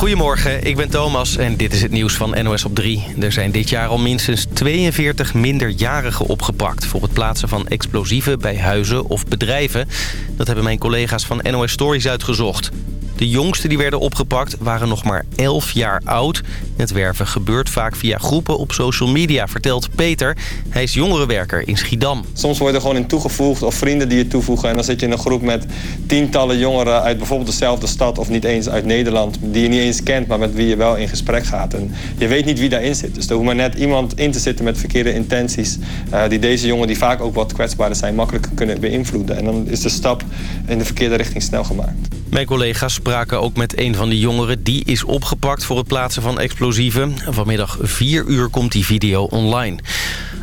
Goedemorgen, ik ben Thomas en dit is het nieuws van NOS op 3. Er zijn dit jaar al minstens 42 minderjarigen opgepakt... voor het plaatsen van explosieven bij huizen of bedrijven. Dat hebben mijn collega's van NOS Stories uitgezocht. De jongsten die werden opgepakt waren nog maar 11 jaar oud. Het werven gebeurt vaak via groepen op social media, vertelt Peter. Hij is jongerenwerker in Schiedam. Soms word je er gewoon in toegevoegd of vrienden die je toevoegen. En dan zit je in een groep met tientallen jongeren uit bijvoorbeeld dezelfde stad... of niet eens uit Nederland, die je niet eens kent... maar met wie je wel in gesprek gaat. En je weet niet wie daarin zit. Dus er hoeft maar net iemand in te zitten met verkeerde intenties... Uh, die deze jongen, die vaak ook wat kwetsbaarder zijn, makkelijk kunnen beïnvloeden. En dan is de stap in de verkeerde richting snel gemaakt. Mijn collega's spraken ook met een van die jongeren. Die is opgepakt voor het plaatsen van explosieven. Vanmiddag 4 uur komt die video online.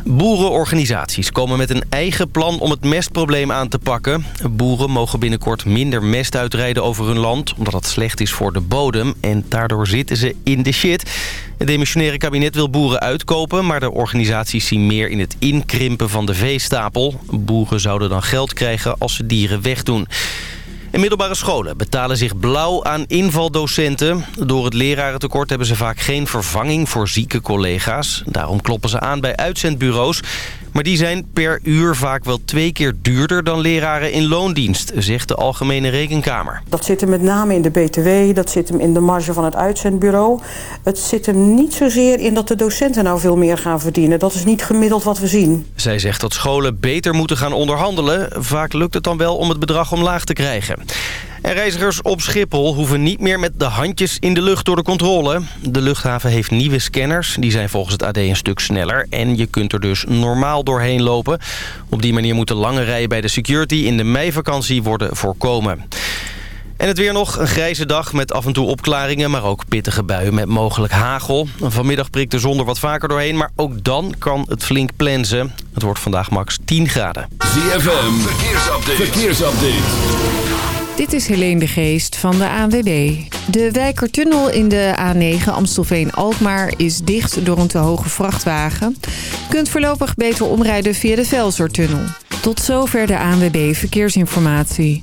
Boerenorganisaties komen met een eigen plan om het mestprobleem aan te pakken. Boeren mogen binnenkort minder mest uitrijden over hun land... omdat dat slecht is voor de bodem en daardoor zitten ze in de shit. Het demissionaire kabinet wil boeren uitkopen... maar de organisaties zien meer in het inkrimpen van de veestapel. Boeren zouden dan geld krijgen als ze dieren wegdoen. In middelbare scholen betalen zich blauw aan invaldocenten. Door het lerarentekort hebben ze vaak geen vervanging voor zieke collega's. Daarom kloppen ze aan bij uitzendbureaus. Maar die zijn per uur vaak wel twee keer duurder dan leraren in loondienst, zegt de Algemene Rekenkamer. Dat zit hem met name in de BTW, dat zit hem in de marge van het uitzendbureau. Het zit hem niet zozeer in dat de docenten nou veel meer gaan verdienen. Dat is niet gemiddeld wat we zien. Zij zegt dat scholen beter moeten gaan onderhandelen. Vaak lukt het dan wel om het bedrag omlaag te krijgen. En reizigers op Schiphol hoeven niet meer met de handjes in de lucht door de controle. De luchthaven heeft nieuwe scanners. Die zijn volgens het AD een stuk sneller. En je kunt er dus normaal doorheen lopen. Op die manier moeten lange rijen bij de security in de meivakantie worden voorkomen. En het weer nog, een grijze dag met af en toe opklaringen... maar ook pittige buien met mogelijk hagel. Vanmiddag prikt de zon er wat vaker doorheen... maar ook dan kan het flink plensen. Het wordt vandaag max 10 graden. ZFM, verkeersupdate. verkeersupdate. Dit is Helene de Geest van de ANWB. De Wijkertunnel in de A9 Amstelveen-Alkmaar is dicht door een te hoge vrachtwagen. Je kunt voorlopig beter omrijden via de Velsertunnel. Tot zover de ANWB Verkeersinformatie.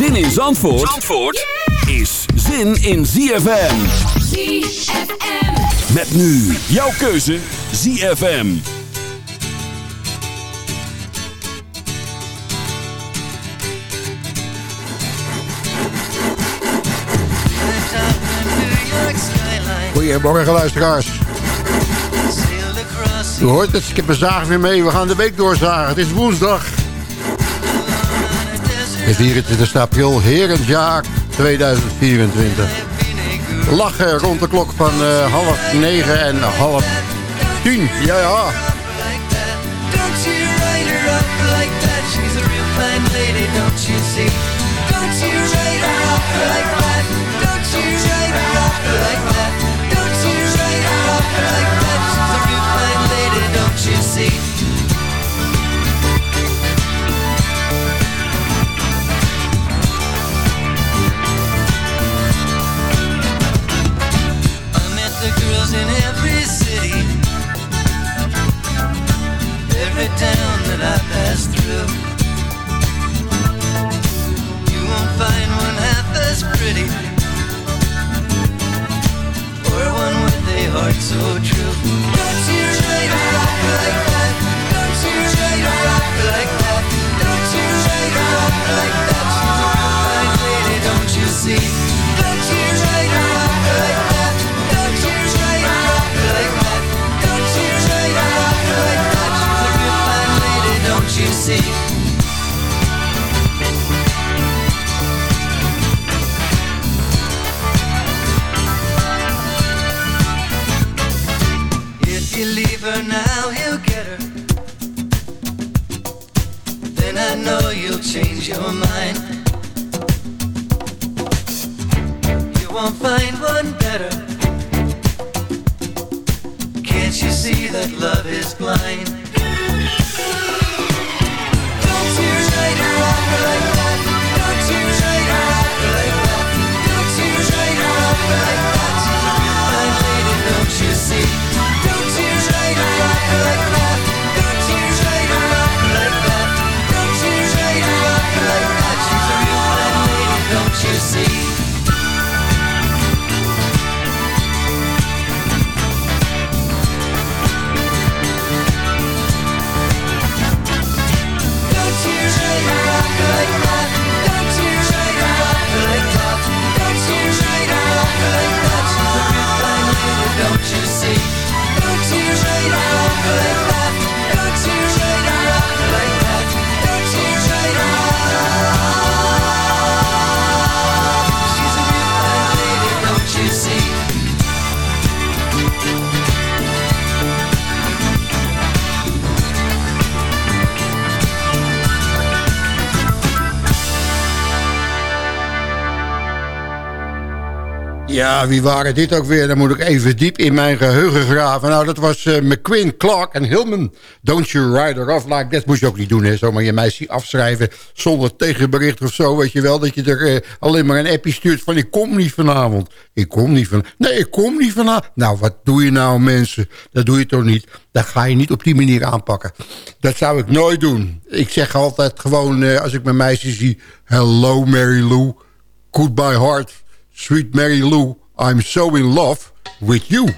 Zin in Zandvoort, Zandvoort is zin in ZFM. ZFM. Met nu jouw keuze ZFM. Goedemorgen luisteraars. U hoort het, ik heb een zaag weer mee. We gaan de week doorzagen. Het is woensdag. Het is 24 april, herentjaar 2024. Lachen rond de klok van uh, half negen en half tien. Ja, ja. Wie waren dit ook weer? Dan moet ik even diep in mijn geheugen graven. Nou, dat was eh, McQueen, Clark en Hillman. Don't you ride her off like that. Moest je ook niet doen, hè. Zomaar je meisje afschrijven zonder tegenbericht of zo. Weet je wel, dat je er eh, alleen maar een appje stuurt van... ik kom niet vanavond. Ik kom niet van... Nee, ik kom niet vanavond. Nou, wat doe je nou, mensen? Dat doe je toch niet? Dat ga je niet op die manier aanpakken. Dat zou ik nooit doen. Ik zeg altijd gewoon, eh, als ik mijn meisje zie... Hello, Mary Lou. Goodbye, heart. Sweet Mary Lou, I'm so in love with you.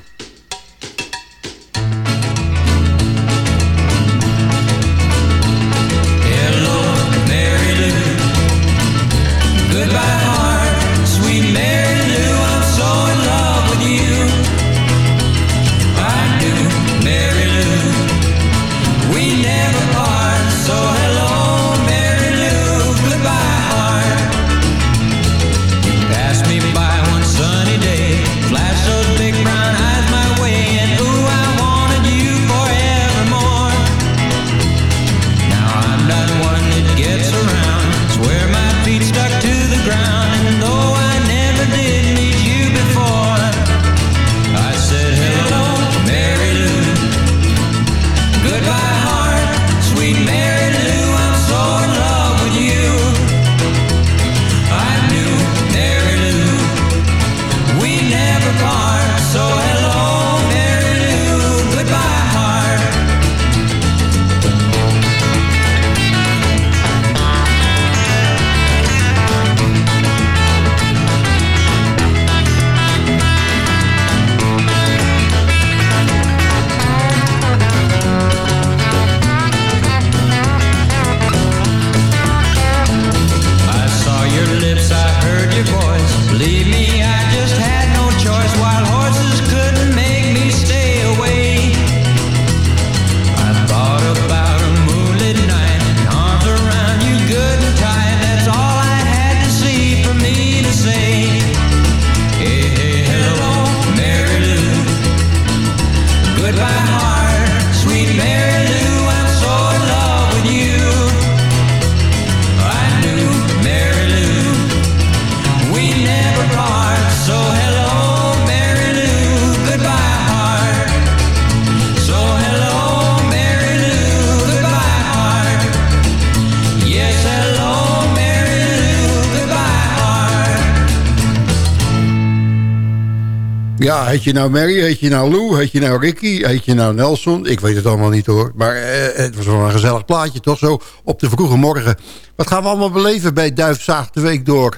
Heet je nou Mary, heet je nou Lou, heet je nou Ricky, heet je nou Nelson? Ik weet het allemaal niet hoor. Maar eh, het was wel een gezellig plaatje toch zo op de vroege morgen. Wat gaan we allemaal beleven bij Duifzaag de Week door?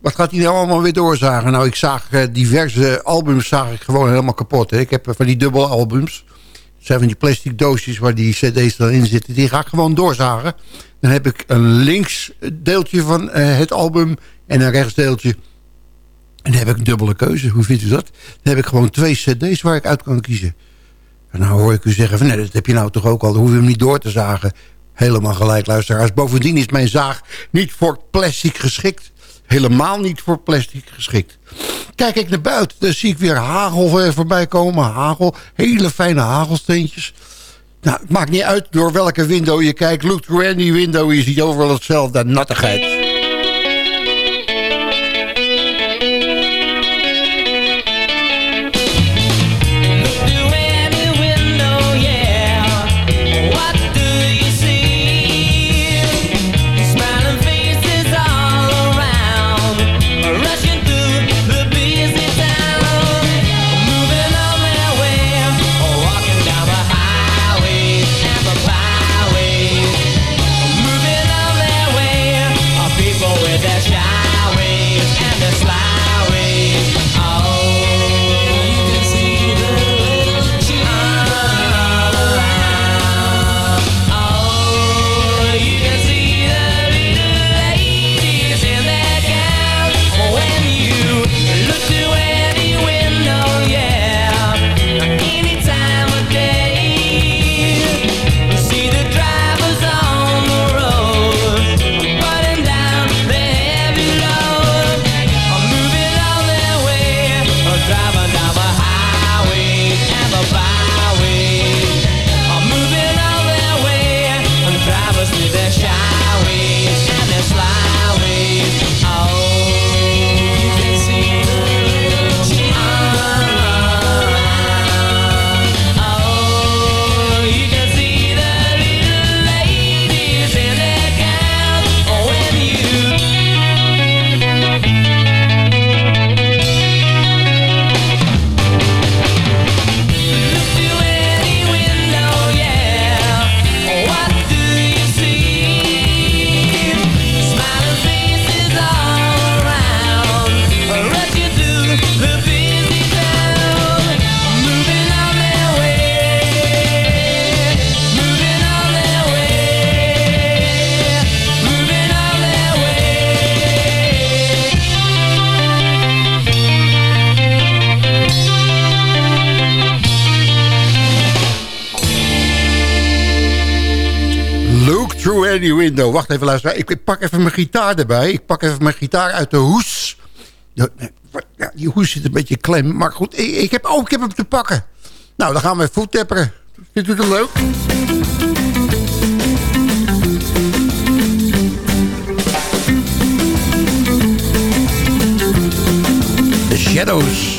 Wat gaat hij nou allemaal weer doorzagen? Nou, ik zag eh, diverse albums zag ik gewoon helemaal kapot. Hè. Ik heb eh, van die dubbele albums. Zijn van die plastic doosjes waar die cd's dan in zitten. Die ga ik gewoon doorzagen. Dan heb ik een links deeltje van eh, het album en een rechts deeltje. En dan heb ik een dubbele keuze. Hoe vindt u dat? Dan heb ik gewoon twee cd's waar ik uit kan kiezen. En nou hoor ik u zeggen van nee, dat heb je nou toch ook al. Dan hoef je hem niet door te zagen. Helemaal gelijk, luisteraars. Bovendien is mijn zaag niet voor plastic geschikt. Helemaal niet voor plastic geschikt. Kijk ik naar buiten, dan zie ik weer hagel eh, voorbij komen. Hagel, hele fijne hagelsteentjes. Nou, het maakt niet uit door welke window je kijkt. Look through any window, je ziet overal hetzelfde nattigheid. Wacht even, luister. Ik, ik pak even mijn gitaar erbij. Ik pak even mijn gitaar uit de hoes. Ja, die hoes zit een beetje klem. Maar goed, ik, ik heb, oh, ik heb hem te pakken. Nou, dan gaan we voettepperen. Vindt u het leuk? The Shadows.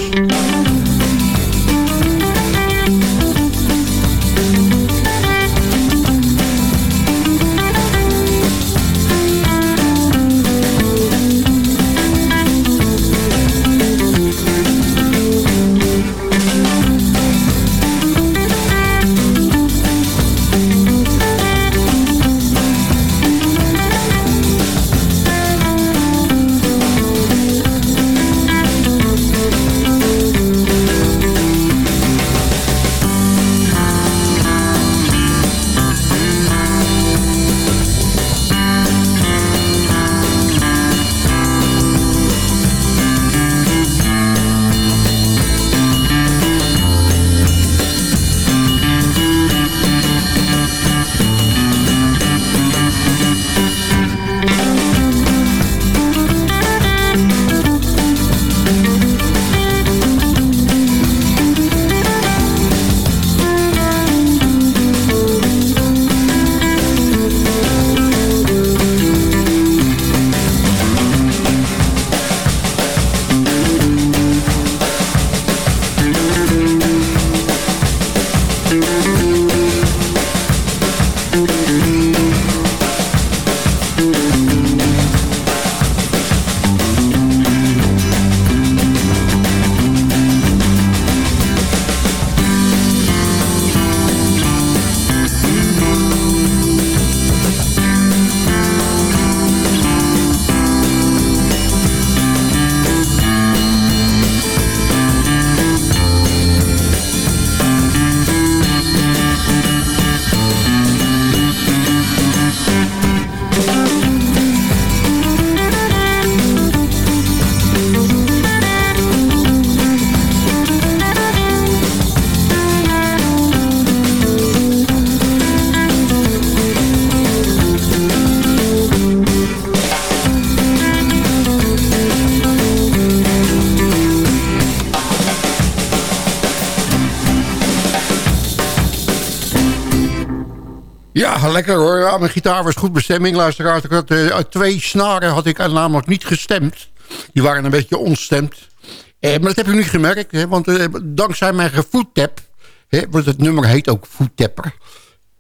Mijn gitaar was goed bestemming, luisteraars. Ik eh, twee snaren had ik namelijk niet gestemd. Die waren een beetje onstemd. Eh, maar dat heb ik niet gemerkt, hè, want eh, dankzij mijn gevoettap... Want het nummer heet ook voettapper...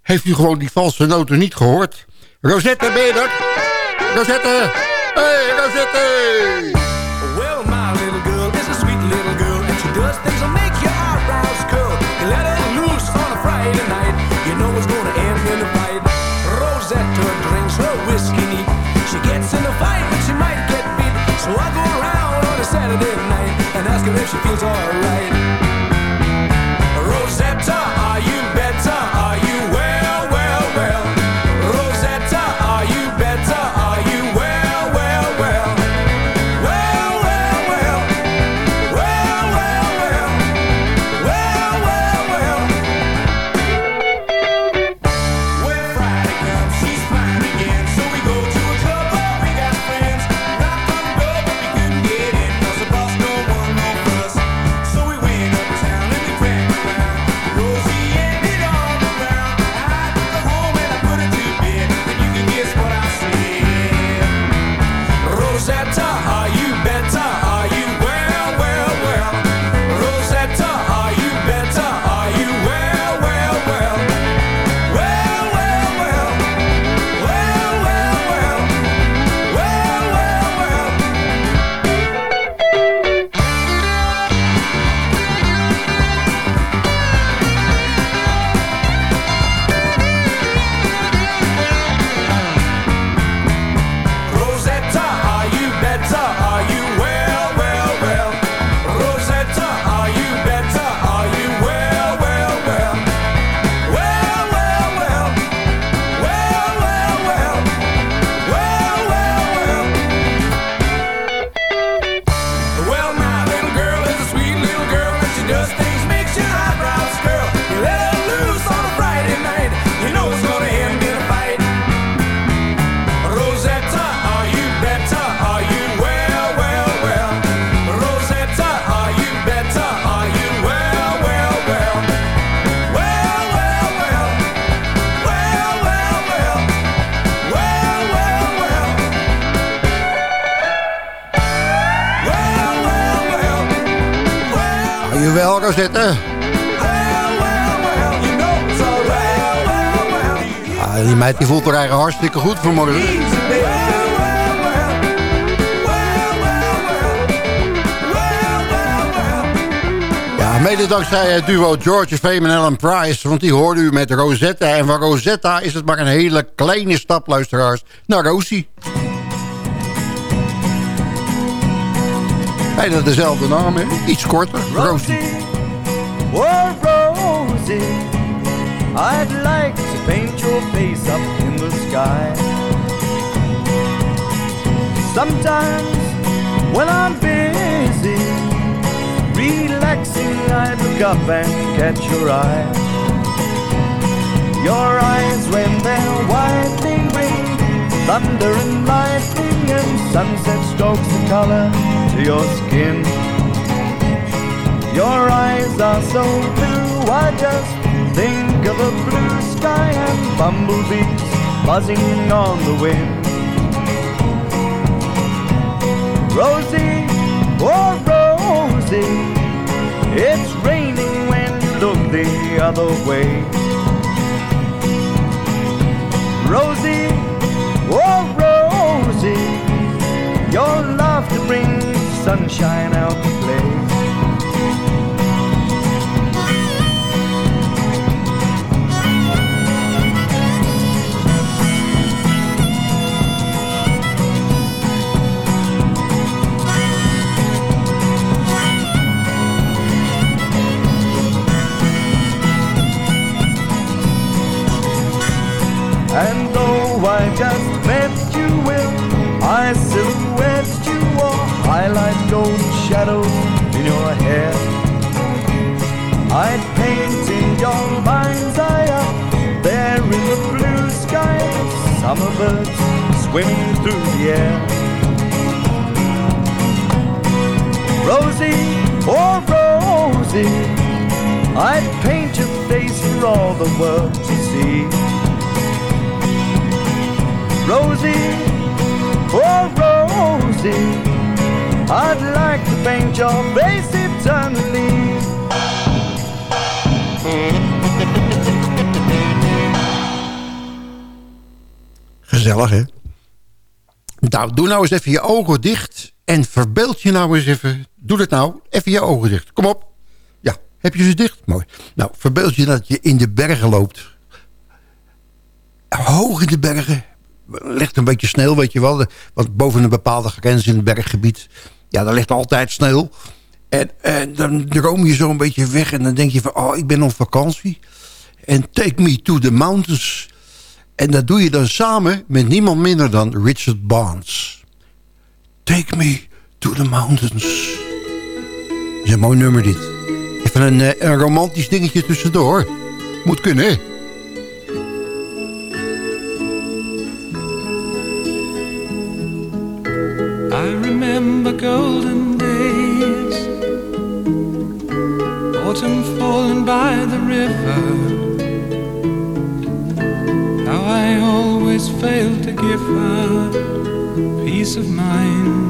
heeft u gewoon die valse noten niet gehoord. Rosette, ben je er? Rosette! Hey, Rosette! Saturday night and ask her if she feels alright. Ja, die meid die voelt haar eigen hartstikke goed vanmorgen. Ja, mede dankzij het duo George Fame en Ellen Price. Want die hoorde u met Rosetta. En van Rosetta is het maar een hele kleine stap, luisteraars, naar Rosie. Bijna dezelfde naam? Iets korter. Rosie. Oh, Rosie, I'd like to paint your face up in the sky. Sometimes when I'm busy, relaxing, I look up and catch your eye. Your eyes when they're widening ring, thunder and lightning and sunset strokes the color to your skin. Your eyes are so blue, I just think of a blue sky and bumblebees buzzing on the wind. Rosie, oh Rosie, it's raining when you look the other way. Rosie, oh Rosie, your laughter brings sunshine out to play. Shadows in your hair? I'd paint in your mind's eye up there in the blue sky, summer birds swimming through the air. Rosie, oh Rosie, I'd paint your face for all the world to see. Rosie, oh Rosie, I'd like to paint your face eternally. Gezellig, hè? Nou, doe nou eens even je ogen dicht. En verbeeld je nou eens even... Doe dat nou. Even je ogen dicht. Kom op. Ja, heb je ze dicht? Mooi. Nou, verbeeld je dat je in de bergen loopt. Hoog in de bergen. Ligt een beetje sneeuw, weet je wel. Want boven een bepaalde grens in het berggebied... Ja, daar ligt altijd sneeuw. En, en dan droom je zo een beetje weg. En dan denk je van... Oh, ik ben op vakantie. En take me to the mountains... En dat doe je dan samen met niemand minder dan Richard Barnes. Take me to the mountains. Is een mooi nummer dit. Even een, eh, een romantisch dingetje tussendoor. Moet kunnen, hè? Of mind.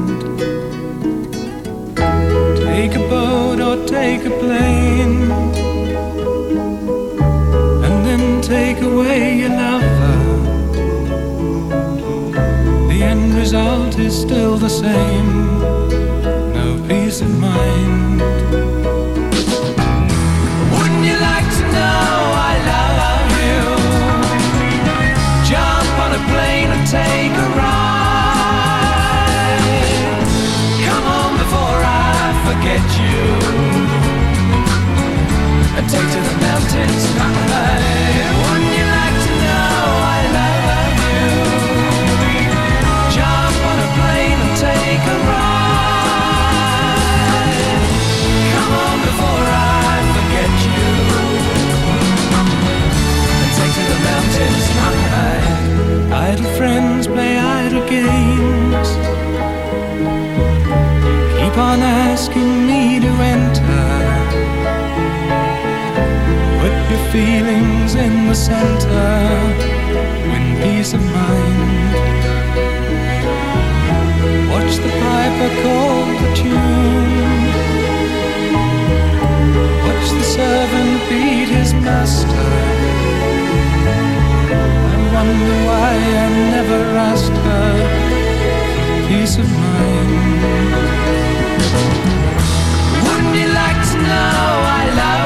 Feelings in the center. Win peace of mind. Watch the piper call the tune. Watch the servant beat his master. I wonder why I never asked her peace of mind. Wouldn't you like to know I love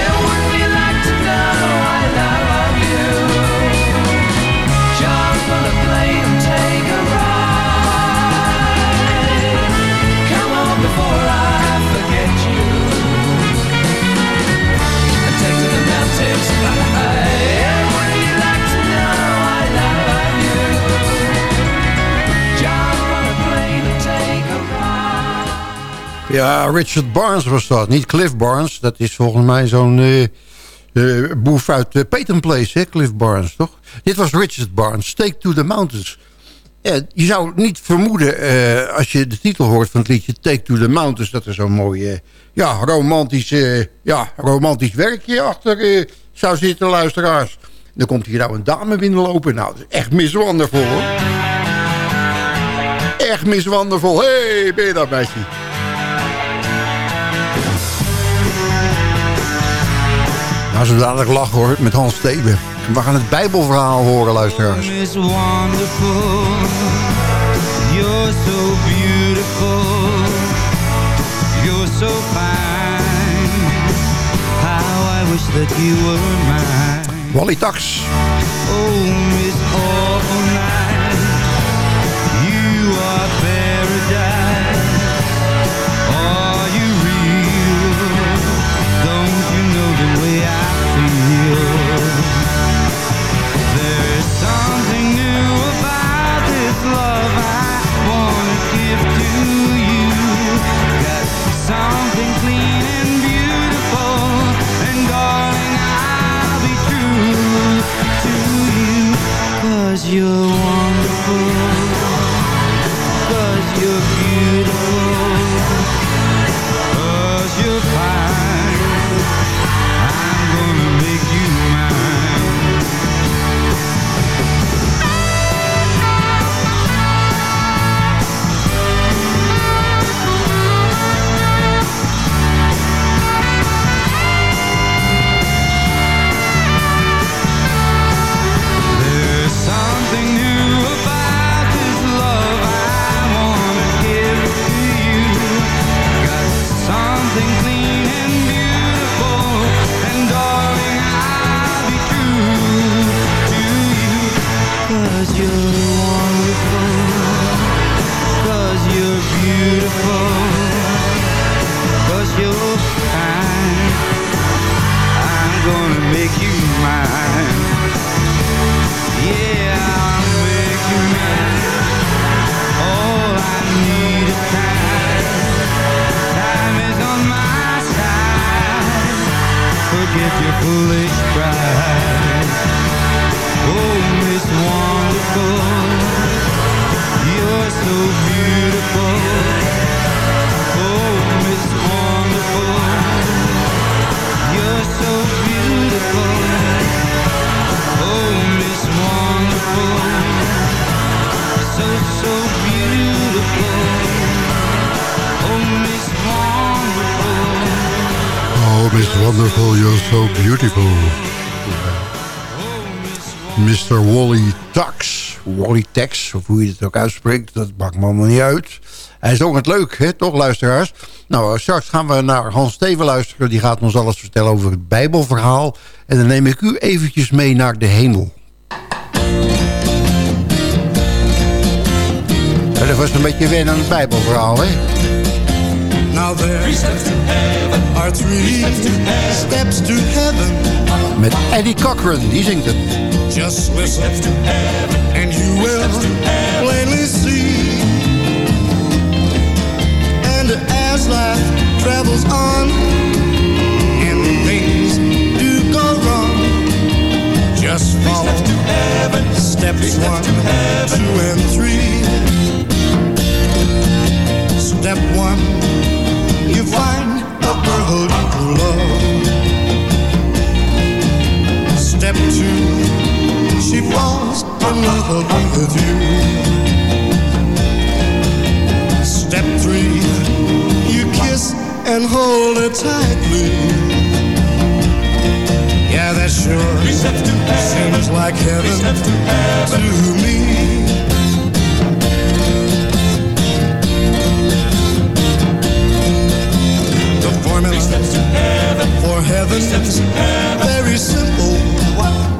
Ja, Richard Barnes was dat. Niet Cliff Barnes. Dat is volgens mij zo'n eh eh, boef uit uh, Peyton Place, hè? Cliff Barnes, toch? Dit was Richard Barnes, Take to the Mountains. Ja, je zou niet vermoeden, eh, als je de titel hoort van het liedje Take to the Mountains... dat er zo'n mooi, eh, ja, romantisch, eh, ja, romantisch werkje achter eh, zou zitten, luisteraars. Dan komt hier nou een dame binnenlopen. Nou, dat is echt Miss Wonderful, hoor. Echt Miss Wonderful. Hé, hey, ben je dat, meisje? Nou, zo dadelijk lachen hoor, met Hans Steven. We gaan het Bijbelverhaal horen, luisteraars. Is wonderful. You're so beautiful. You're so fine. How I wish that you were mine. Wally Tax. Oh, so beautiful. Mr. Wally Tax. Wally Tax, of hoe je het ook uitspreekt, dat maakt me allemaal niet uit. Hij is ook het leuk, hè, toch, luisteraars? Nou, straks gaan we naar Hans Steven luisteren. Die gaat ons alles vertellen over het Bijbelverhaal. En dan neem ik u eventjes mee naar de hemel. Ja, dat was een beetje wennen aan het Bijbelverhaal, hè? Now there are three steps to heaven. Met Eddie Cochran, die zingt het. Just listen to heaven. and you will plainly see. And as life travels on and things do go wrong, just follow steps one, two, and three. Step one, you find a. Step two, she falls in love with you. Step three, you kiss and hold her tightly. Yeah, that sure seems like heaven to me. steps to heaven. For heaven, steps to heaven. very simple.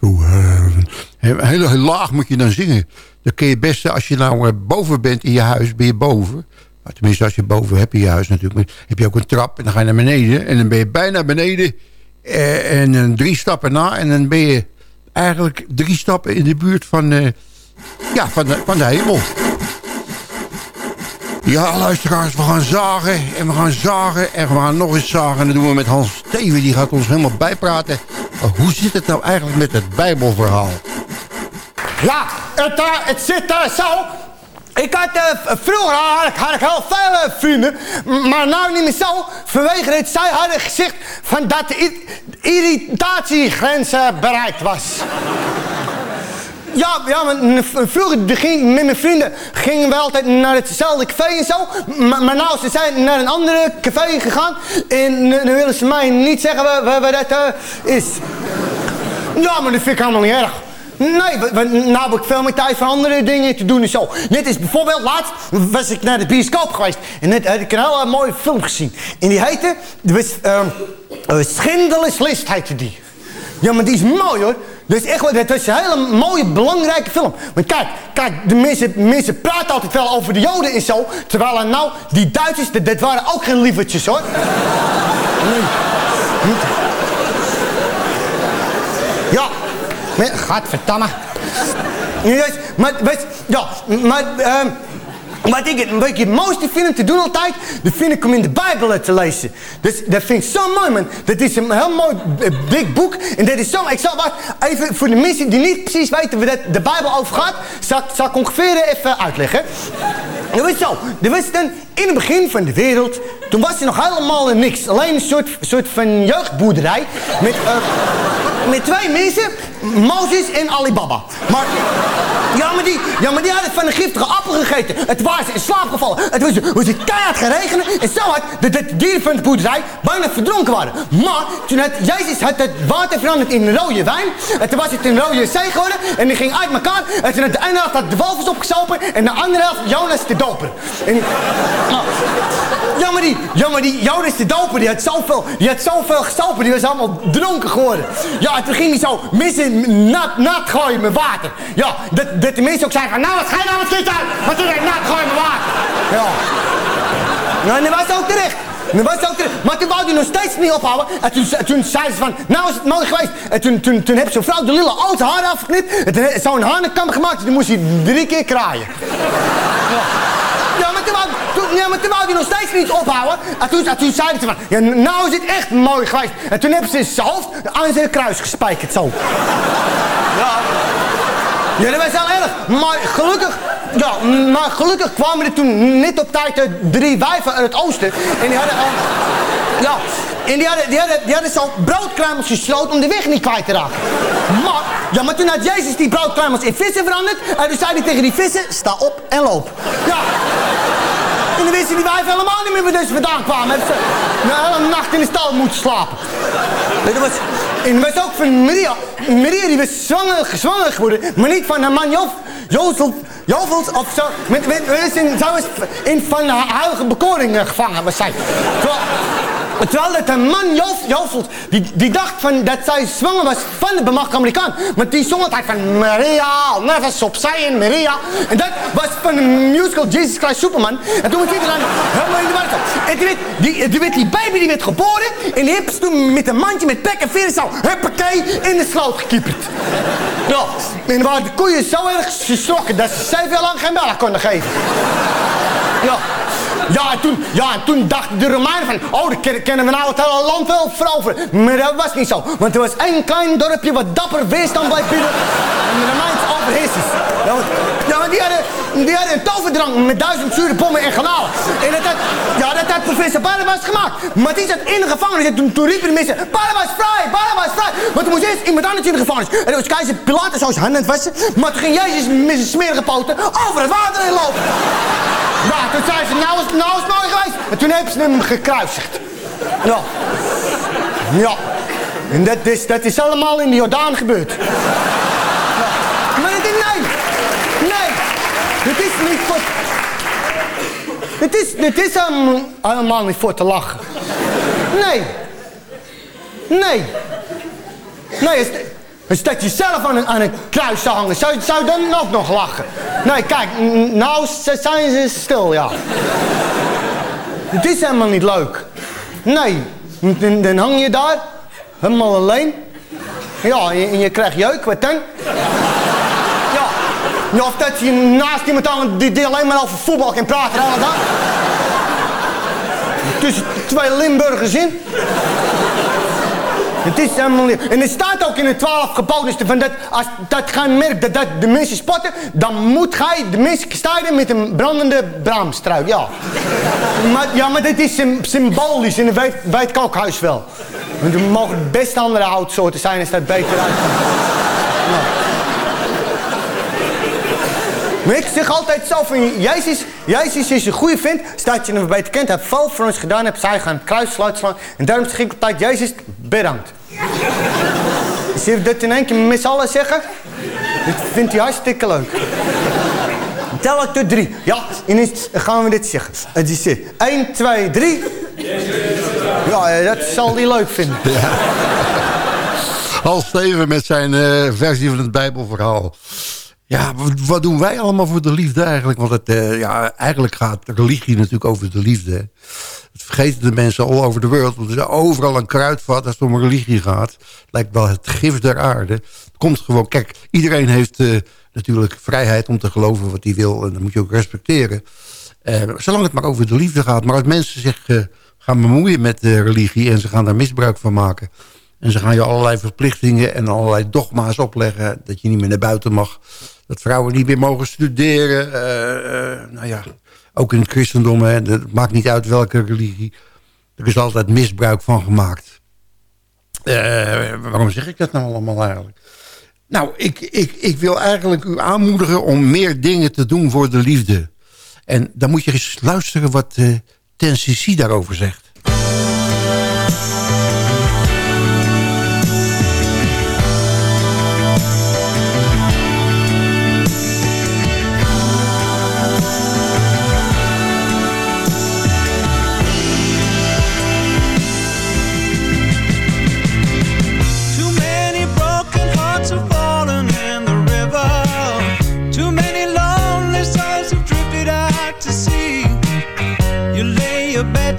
To heaven. Heel, heel, laag moet je dan zingen. Dan kun je het beste, als je nou eh, boven bent in je huis, ben je boven. Maar tenminste, als je boven hebt in je huis natuurlijk. Heb je ook een trap en dan ga je naar beneden. En dan ben je bijna beneden. eh, en dan drie stappen na. En dan ben je eigenlijk drie stappen in de buurt van, eh, ja, van, de, van de hemel. Ja, luisteraars, we gaan zagen en we gaan zagen en we gaan nog eens zagen. En dat doen we met Hans Steven, die gaat ons helemaal bijpraten. Hoe zit het nou eigenlijk met het Bijbelverhaal? Ja, het, eh, het zit eh, zo. Ik had, eh, vroeger had ik, heel veel vrienden, maar nou niet meer zo. Vanwege het zij hadden gezegd van dat de i- irritatiegrens eh, bereikt was. Ja, ja, vroeger ging, met mijn vrienden gingen we altijd naar hetzelfde café en zo. Maar, maar nou, ze zijn naar een andere café gegaan. En nu willen ze mij niet zeggen waar, dat eh, is. Ja, maar dat vind ik helemaal niet erg. Nee, want- nou heb ik veel meer tijd voor andere dingen te doen en zo. Net is bijvoorbeeld, laatst was ik naar de bioscoop geweest. En net had ik een hele mooie film gezien. En die heette, was, ehm List heette die. Ja, maar die is mooi hoor. Is echt dat is een hele mooie, belangrijke film. Maar kijk, kijk, de mensen, mensen praten altijd wel over de Joden en zo. Terwijl er nou, die Duitsers, dat, waren ook geen lievertjes hoor. Nee. Ja, maar. Yes, maar, weet, ja, maar, ehm, wat ik, het, wat ik mooiste vind om te doen altijd, dat vind ik om in de Bijbel te lezen. Dus, dat vind ik zo mooi, man. Dat is een heel mooi eh, dik boek. En dat is zo, ik zal wat, even voor de mensen die niet precies weten waar dat de Bijbel over gaat, zal, ik- ongeveer even uitleggen. Dat was zo, er was dan in het begin van de wereld, toen was er nog helemaal niks. Alleen een soort, soort van jeugdboerderij met, eh, met twee mensen, Mozes en Alibaba. Maar, ja maar, die, ja, maar die hadden van een giftige appel gegeten. Het ze in slaap gevallen. Het was, was keihard geregenen en zo hard dat de dieren van de boerderij bijna verdronken waren. Maar toen had Jezus had het water veranderd in rode wijn. En toen was het een rode zee geworden en die ging uit elkaar. En toen had de ene helft de walvis opgesopen en de andere helft Jonas de doper. En, ja, maar die, ja, maar die Jonas de doper, die had zoveel, die had zoveel gesopen, die was allemaal dronken geworden. Ja, en toen ging hij zo mensen nat, nat gooien met water. Ja, dat, dat de mensen ook zeiden van, nou, wat ga je nou met dit uit? Wat doe je nat gooien water? Ja. Nou, en dat was ook terecht. Dat was ook terecht. Maar toen wou hij nog steeds niet ophouden. En toen, toen zei ze van, nou is het mooi geweest. En toen, toen, toen heeft zo'n vrouw de lille al zijn haar afgeknipt. En toen heeft zo'n hanenkam gemaakt. En toen moest hij drie keer kraaien. Ja. Ja, maar toen wou, toen, ja, maar toen wou hij nog steeds niet ophouden. En toen, en toen zei ze van, ja, nou is het echt mooi geweest. En toen hebben ze zijn hoofd aan zijn kruis gespijkerd, zo. Ja. Ja, dat was heel erg. Maar gelukkig, ja, maar gelukkig kwamen er toen net op tijd eh, drie wijven uit het oosten. En die hadden, eh, ja, en die hadden, die hadden, die hadden zo broodkruimels gesloten om de weg niet kwijt te raken. Maar, ja, maar toen had Jezus die broodkruimels in vissen veranderd. En toen zei hij tegen die vissen, sta op en loop. Ja. En dan wisten die wijven helemaal niet meer waar ze vandaan kwamen. Hebben ze een hele nacht in de stal moeten slapen. Was, en was ook van Maria. Maria die was zwanger, zwanger geworden, maar niet van haar man Jof, Jozef, Jovels of zo. Met, met, in, in van de heilige bekoring gevangen was zij. Terwijl dat een man Jovels, die, die dacht van dat zij zwanger was van de bemachtigde Amerikaan. Maar die zong altijd van Maria, never opzij in Maria. En dat was van de musical Jesus Christ Superman. En toen was iedereen helemaal in de war. En toen werd die, die, die baby die werd geboren. En die ze toen met een mandje met pek en veren zo, huppakee, in de sloot gekieperd. Ja, en waren de koeien zo erg geschrokken dat ze zeven jaar lang geen melk konden geven. Ja. Ja, en toen, ja, en toen dachten de Romeinen van, oh, ken- kennen we nou het hele land wel veroveren. Maar dat was niet zo. Want er was één klein dorpje wat dapper weerstand bleef bieden. En de Romeinse overheersers. Ja, want, ja, want die hadden, die hadden een toverdrank met duizend zure pommen en garnalen. En dat had, ja, dat had professor Barnabas gemaakt. Maar die zat in de gevangenis en toen, toen riepen de mensen, Barnabas vrij, Barnabas vrij. Maar toen moest eerst iemand anders in de gevangenis. En toen was keizer Pilatus zo zijn handen aan het. Maar toen ging Jezus met zijn smerige poten over het water heen lopen. Nou, toen zei ze, nou nou is het mooi geweest. En toen hebben ze hem gekruisigd. Ja. Ja. En dat is, dat is allemaal in de Jordaan gebeurd. Ja. Maar is, nee. Nee. Het is niet voor... Het is, het is allemaal, niet voor te lachen. Nee. Nee. Nee, is dat je zelf aan een, aan een kruis zou hangen. Zou, zou dan ook nog lachen? Nee, kijk, nou zijn ze stil, ja. Het is helemaal niet leuk. Nee, dan, hang je daar, helemaal alleen. Ja, en je, krijgt jeuk, wat dan? Ja. ja of dat je naast iemand aan die, alleen maar over voetbal kan praten. Tussen twee Limburgers in. Het is helemaal niet. En er staat ook in de twaalf geboden van dat als dat gij merkt dat, dat de mensen spotten, dan moet gij de mensen stijden met een brandende braamstruik. Ja. maar, ja, maar dit is sym- symbolisch en dat weet, wel. Want er mogen best andere houtsoorten zijn als dat beter uit. Ik zeg altijd zo van, Jezus, Jezus is een goede vent. Staat je hem beter kent, hij heeft veel voor ons gedaan, heeft zij gaan kruis. En daarom zeg ik altijd, Jezus, bedankt. Zie je dat in één keer met allen zeggen? Dat vindt hij hartstikke leuk. Tel ik tot drie. Ja, en dan gaan we dit zeggen. Het is dit. 1, 2, 3. Ja, eh, dat zal hij leuk vinden. Hans Steven met zijn eh, versie van het Bijbelverhaal. Ja, wat, doen wij allemaal voor de liefde eigenlijk? Want het, eh, ja, eigenlijk gaat religie natuurlijk over de liefde. Dat vergeten de mensen all over de wereld. Want er is overal een kruidvat als het om religie gaat. Het lijkt wel het gif der aarde. Het komt gewoon... Kijk, iedereen heeft eh, natuurlijk vrijheid om te geloven wat hij wil. En dat moet je ook respecteren. Eh, zolang het maar over de liefde gaat. Maar als mensen zich gaan bemoeien met de religie... en ze gaan daar misbruik van maken... En ze gaan je allerlei verplichtingen en allerlei dogma's opleggen. Dat je niet meer naar buiten mag. Dat vrouwen niet meer mogen studeren. eh, nou ja, ook in het christendom. Het maakt niet uit welke religie. Er is altijd misbruik van gemaakt. Eh, waarom zeg ik dat nou allemaal eigenlijk? Nou, ik, ik, ik wil eigenlijk u aanmoedigen om meer dingen te doen voor de liefde. En dan moet je eens luisteren wat uh, Ten CC daarover zegt.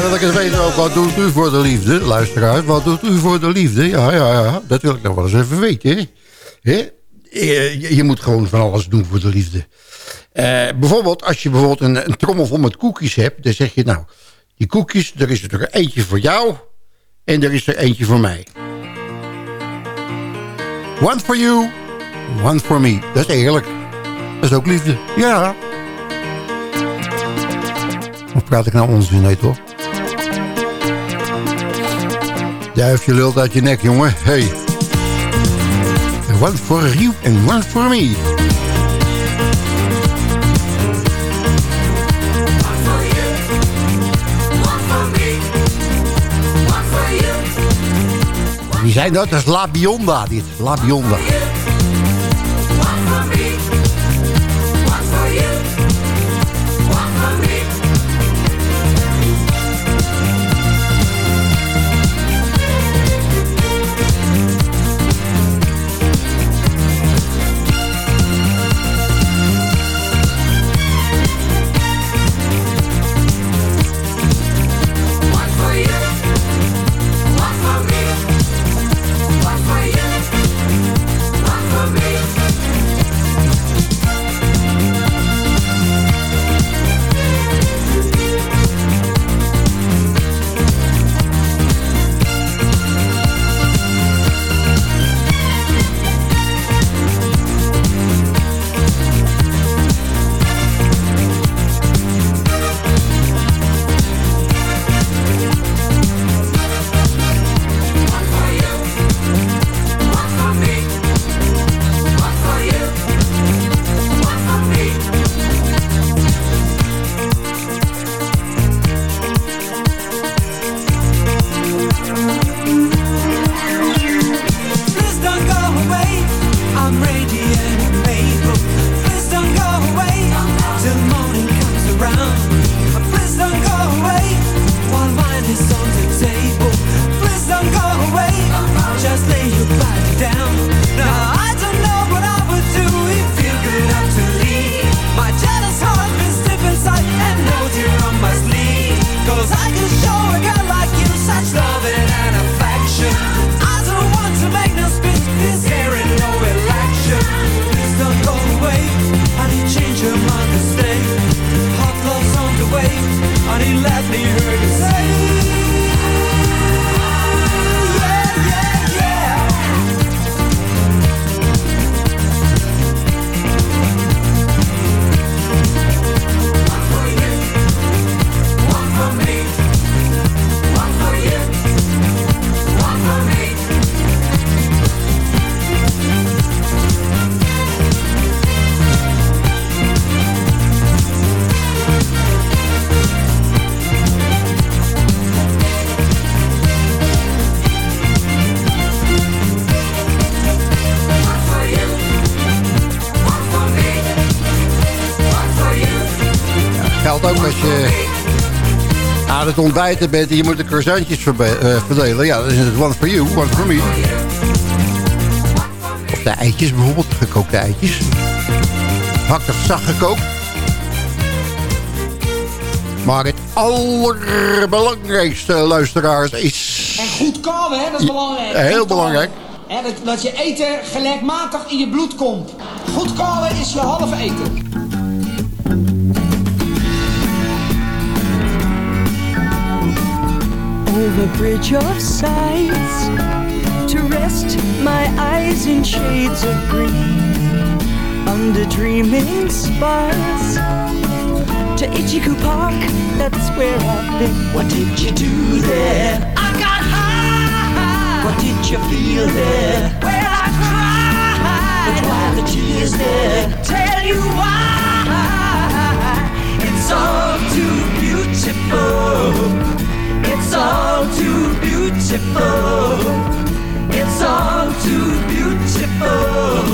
Dan wil ik eens weten ook, wat doet u voor de liefde? Luisteraars, wat doet u voor de liefde? Ja, ja, ja, dat wil ik nog wel eens even weten. Hè? Eh, Je, je moet gewoon van alles doen voor de liefde. Eh, bijvoorbeeld, als je bijvoorbeeld een, een trommel vol met koekjes hebt... dan zeg je, nou, die koekjes, er is er eentje voor jou... en er is er eentje voor mij. One for you, one for me. Dat is eerlijk. Dat is ook liefde. Ja. Of praat ik nou onzin? Nee, toch? Duifje lult uit je nek, jongen. Hey. One for you and one for me. Wie zijn dat? Dat is La Bionda, dit. La Bionda. ook aan het ontbijten bent en je moet de croissantjes eh, verdelen. Ja, dan is het one for you, one for me. Of de eitjes bijvoorbeeld, gekookte eitjes. Haktig zacht gekookt. Maar het allerbelangrijkste, luisteraars, is... En goed kauwen, hè, dat is belangrijk. Heel Goed belangrijk. Hè, dat, dat je eten gelijkmatig in je bloed komt. Goed kauwen is je halve eten. Over bridge of sights to rest my eyes in shades of green under dreaming spires to Ichiku Park that's where I've been. What did you do there? I got high. What did you feel there? Well I cried. But why the tears there? Tell you why. It's all too beautiful it's all too beautiful. It's all too beautiful.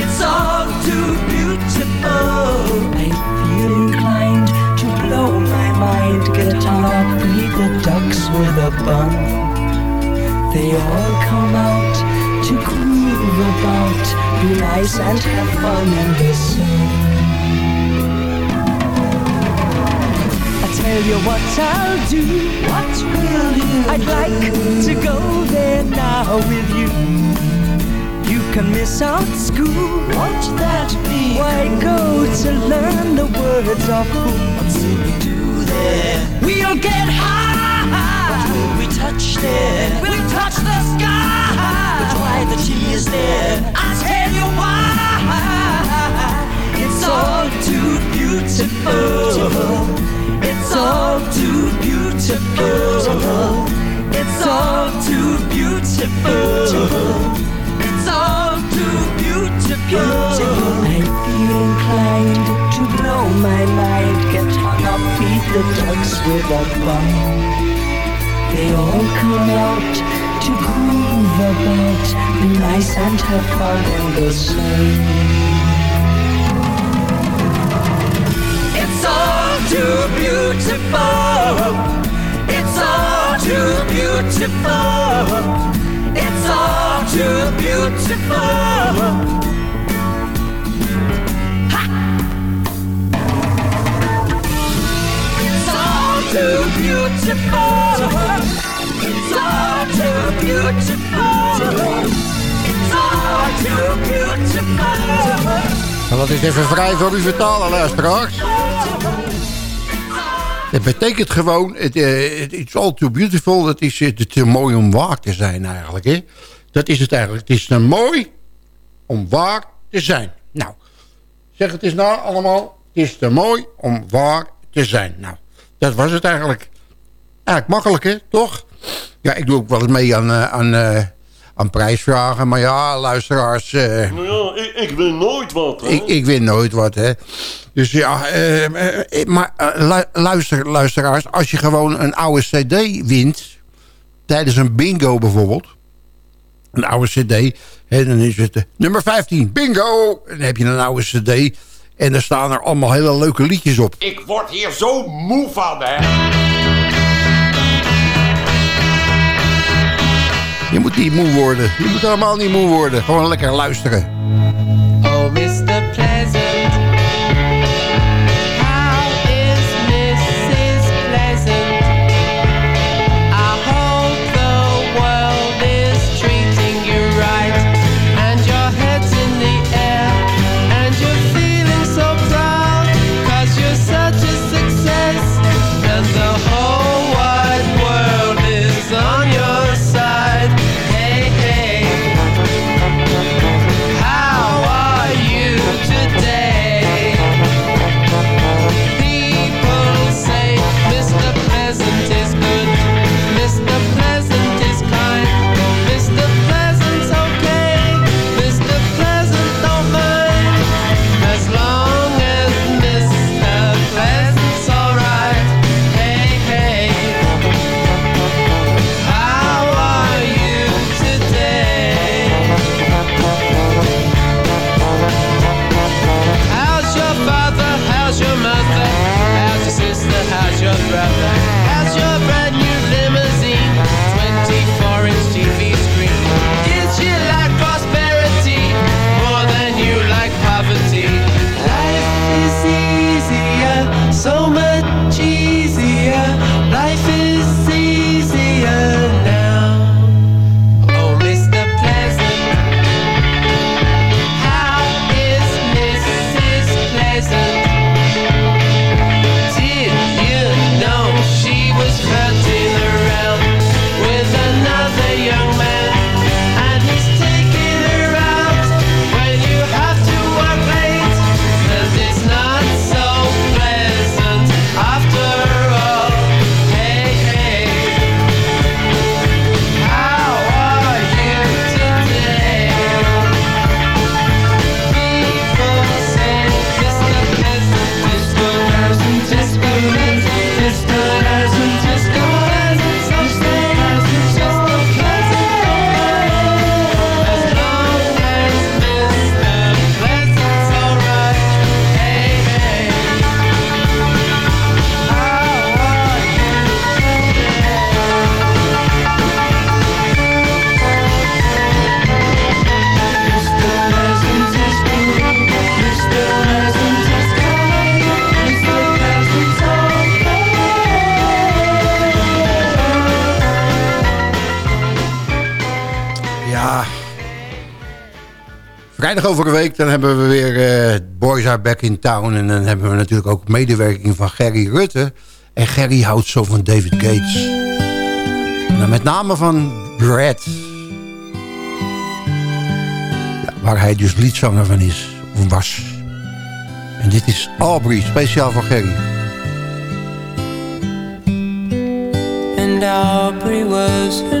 It's all too beautiful. I feel inclined to blow my mind. On beat the ducks with a bun. They all come out to groove about, be nice and have fun in the sun. Tell you what I'll do. What will you I'd like to go there now with you. You can miss out school. Won't that be? Why go to learn the words of food? What will we do there? We'll get high. What will we touch there? We'll touch the sky. But why the tears there? I'll with. They all come out to groove about, be nice and have fun in the sun. It's all too beautiful. It's all too beautiful. It's all too beautiful. Too beautiful. It's all too beautiful. It's all too beautiful. Is even vrij voor u vertalen, luisteraars. Het betekent gewoon, het, eh, het it's all too beautiful. Dat is eh, te mooi om waar te zijn eigenlijk. Hè? Dat is het eigenlijk. Het is te mooi om waar te zijn. Nou, zeg het eens nou allemaal. Het is te mooi om waar te zijn. Nou, dat was het eigenlijk. Eigenlijk makkelijk, hè? Toch? Ja, ik doe ook wel eens mee aan, eh, aan, eh, aan prijsvragen. Maar ja, luisteraars... eh, Nou ja, ik, ik win nooit wat, hè? ik, ik win nooit wat, hè. Dus ja, eh, eh, maar lu- luister, luisteraars, als je gewoon een oude cd wint... tijdens een bingo bijvoorbeeld... een oude cd, hè, dan is het nummer 15, bingo! En dan heb je een oude cd... en dan staan er allemaal hele leuke liedjes op. Ik word hier zo moe van, hè. Je moet niet moe worden. Je moet helemaal niet moe worden. Gewoon lekker luisteren. Oh, Mr. Vrijdag over een week, dan hebben we weer eh, Boys Are Back in Town. En dan hebben we natuurlijk ook medewerking van Gerry Rutte. En Gerry houdt zo van David Gates. En dan met name van Brad. Waar hij dus liedzanger van is, of was. En dit is Aubrey, speciaal voor Gerry. And Aubrey was her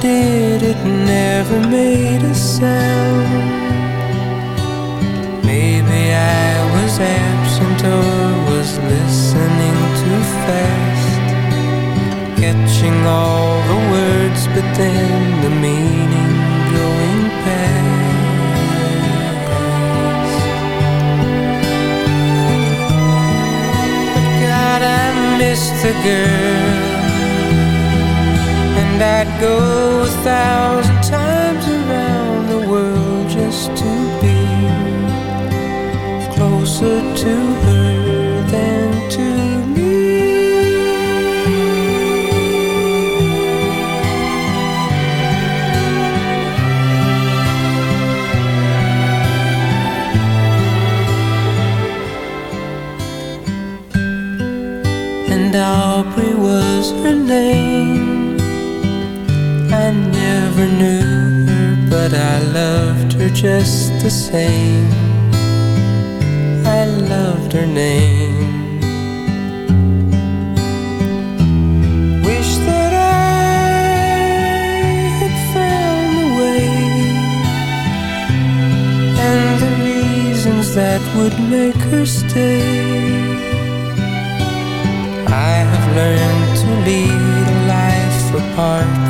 Did, it never made a sound. Maybe I was absent or was listening too fast catching all the words, but then the meaning going past. God, I miss the girl, go a thousand times around the world just to be closer to her than to me. and Aubrey was her name. Never knew her, but I loved her just the same. I loved her name. Wish that I had found the way and the reasons that would make her stay. I have learned to lead a life apart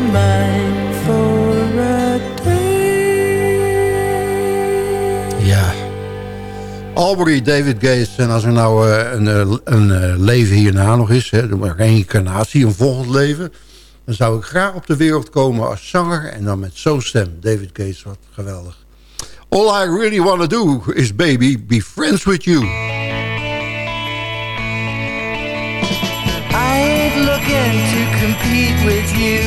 Aubrey, David Gates. En als er nou eh, een, eh, een eh, leven hierna nog is, hè, een reïncarnatie, een volgend leven... dan zou ik graag op de wereld komen als zanger... en dan met zo'n stem. David Gates, wat geweldig. All I really want to do is, baby, be friends with you. I ain't looking to compete with you.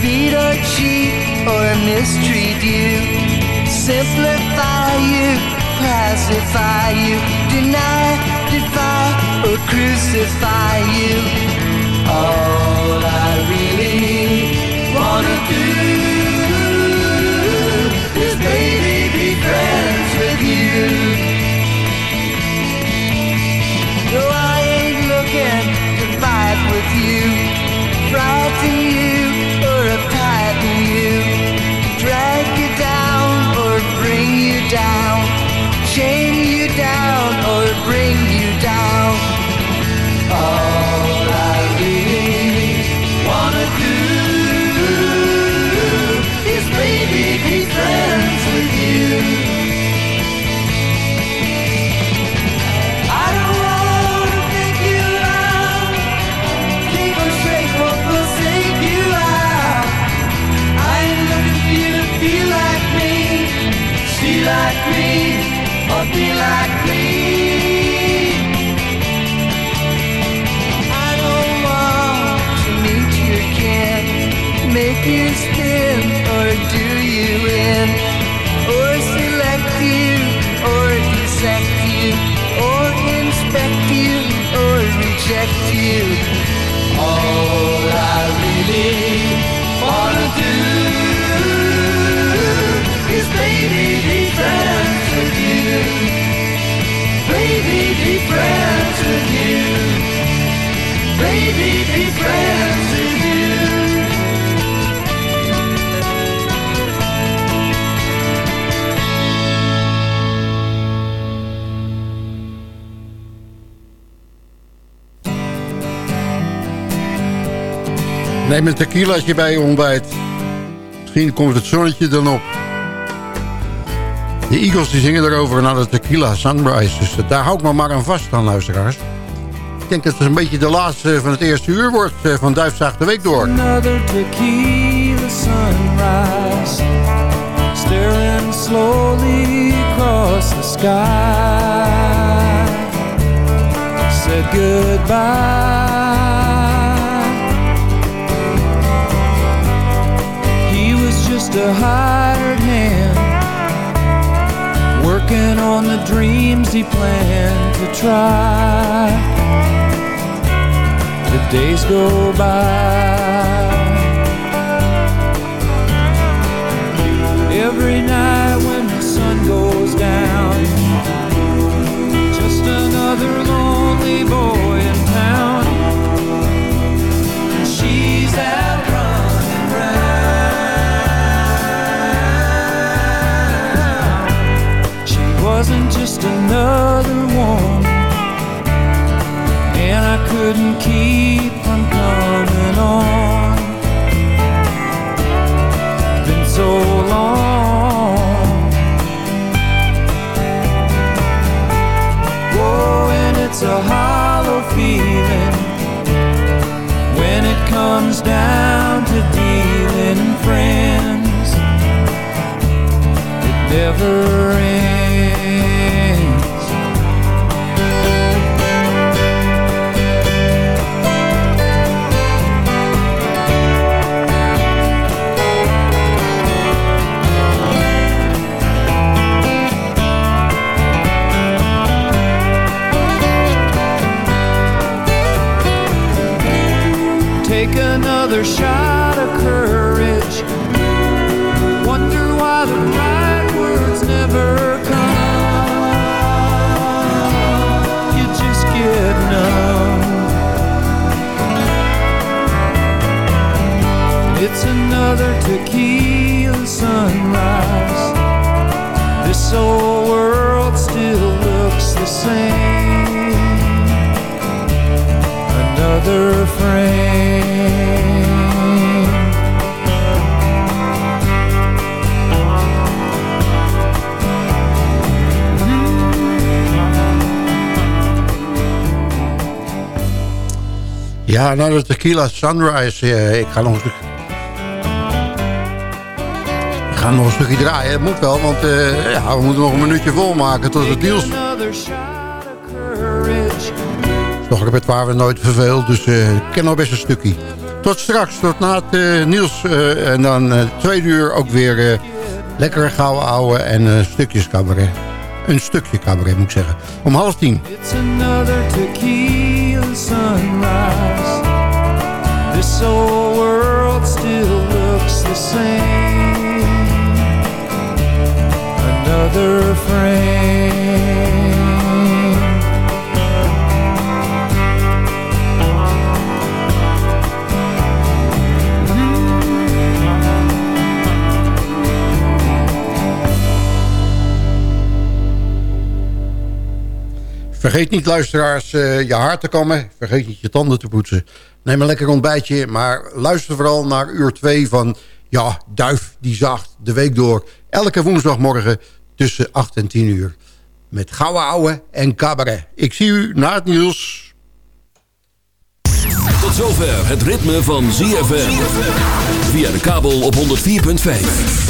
Beat or cheat or mistreat you. Simplify you, pacify you. Deny, defy, or crucify you. All I really wanna do Neem een tequilaatje bij je ontbijt. Misschien komt het zonnetje dan op. De Eagles die zingen erover naar de tequila sunrise. Dus daar hou ik me maar aan vast aan, luisteraars. Ik denk dat het een beetje de laatste van het eerste uur wordt eh, van Duifzaag de Week door. Another tequila sunrise Staring slowly across the sky Said goodbye a hired hand Working on the dreams he planned to try the days go by. Every night when the sun goes down, just another lonely boy wasn't just another one and I couldn't keep from coming on. Been so long. Whoa, and it's a hollow feeling when it comes down to dealing in friends. It never ends. Another shot of courage. Wonder why the right words never come. You just get numb. It's another tequila sunrise. This old world still looks the same another frame. Ja, nou de tequila sunrise. eh, ik ga nog een stuk... Ik ga nog een stukje draaien. Het moet wel, want eh, ja, we moeten nog een minuutje volmaken tot het nieuws. Nog een repertoire we nooit verveeld, dus eh, ik ken nog best een stukje. Tot straks, tot na het nieuws. en dan twee uur ook weer lekkere gouden ouwe en stukjes cabaret. Een stukje cabaret moet ik zeggen. Om half tien. It's tequila sunrise. This old world still looks the same. Another frame. Vergeet niet, luisteraars, eh, je haar te kammen. Vergeet niet je tanden te poetsen. Neem een lekker ontbijtje, maar luister vooral naar uur 2 van... Ja, Duif die zaagt de week door. Elke woensdagmorgen tussen 8 en 10 uur. Met gouden ouwe en cabaret. Ik zie u na het nieuws. Tot zover het ritme van ZFM. Via de kabel op 104.5.